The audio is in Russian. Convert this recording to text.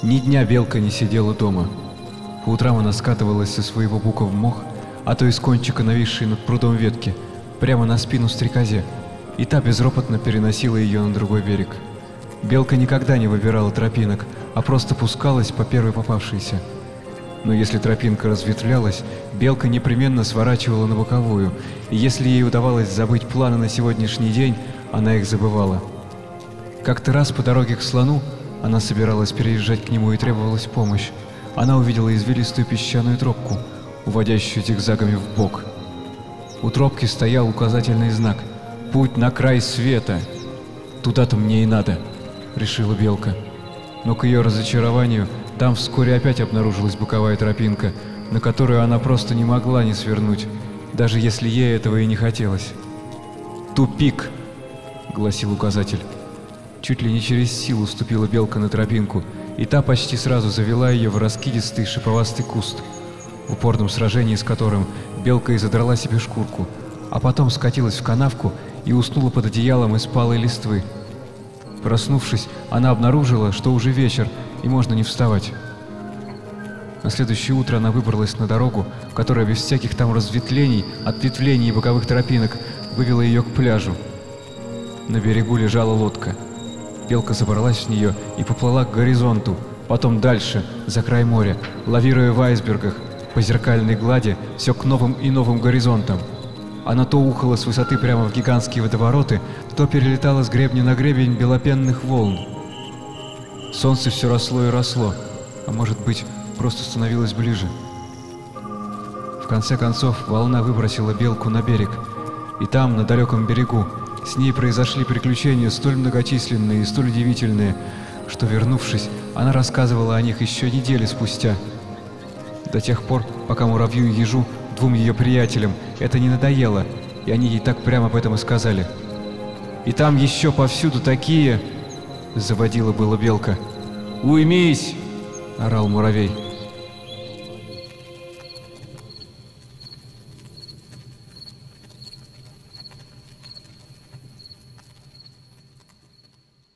Ни дня белка не сидела дома. По утрам она скатывалась со своего бука в мох, а то из кончика нависшей над прудом ветки, прямо на спину стрекозе, и та безропотно переносила ее на другой берег. Белка никогда не выбирала тропинок, а просто пускалась по первой попавшейся. Но если тропинка разветвлялась, белка непременно сворачивала на боковую, и если ей удавалось забыть планы на сегодняшний день, она их забывала. Как-то раз по дороге к слону она собиралась переезжать к нему и требовалась помощь. Она увидела извилистую песчаную тропку, уводящую зигзагами в бок. У тропки стоял указательный знак «Путь на край света». «Туда-то мне и надо», — решила Белка. Но к ее разочарованию там вскоре опять обнаружилась боковая тропинка, на которую она просто не могла не свернуть, даже если ей этого и не хотелось. «Тупик!» — гласил указатель. Чуть ли не через силу ступила белка на тропинку, и та почти сразу завела ее в раскидистый шиповастый куст, в упорном сражении с которым белка и задрала себе шкурку, а потом скатилась в канавку и уснула под одеялом из палой листвы. Проснувшись, она обнаружила, что уже вечер, и можно не вставать. На следующее утро она выбралась на дорогу, которая без всяких там разветвлений, ответвлений и боковых тропинок вывела ее к пляжу. На берегу лежала лодка. Белка забралась в нее и поплыла к горизонту, потом дальше, за край моря, лавируя в айсбергах, по зеркальной глади, все к новым и новым горизонтам. Она то ухала с высоты прямо в гигантские водовороты, то перелетала с гребня на гребень белопенных волн. Солнце все росло и росло, а может быть, просто становилось ближе. В конце концов, волна выбросила белку на берег, и там, на далеком берегу, с ней произошли приключения столь многочисленные и столь удивительные, что, вернувшись, она рассказывала о них еще недели спустя. До тех пор, пока муравью и ежу, двум ее приятелям, это не надоело, и они ей так прямо об этом и сказали. «И там еще повсюду такие...» — заводила была белка. «Уймись!» — орал муравей.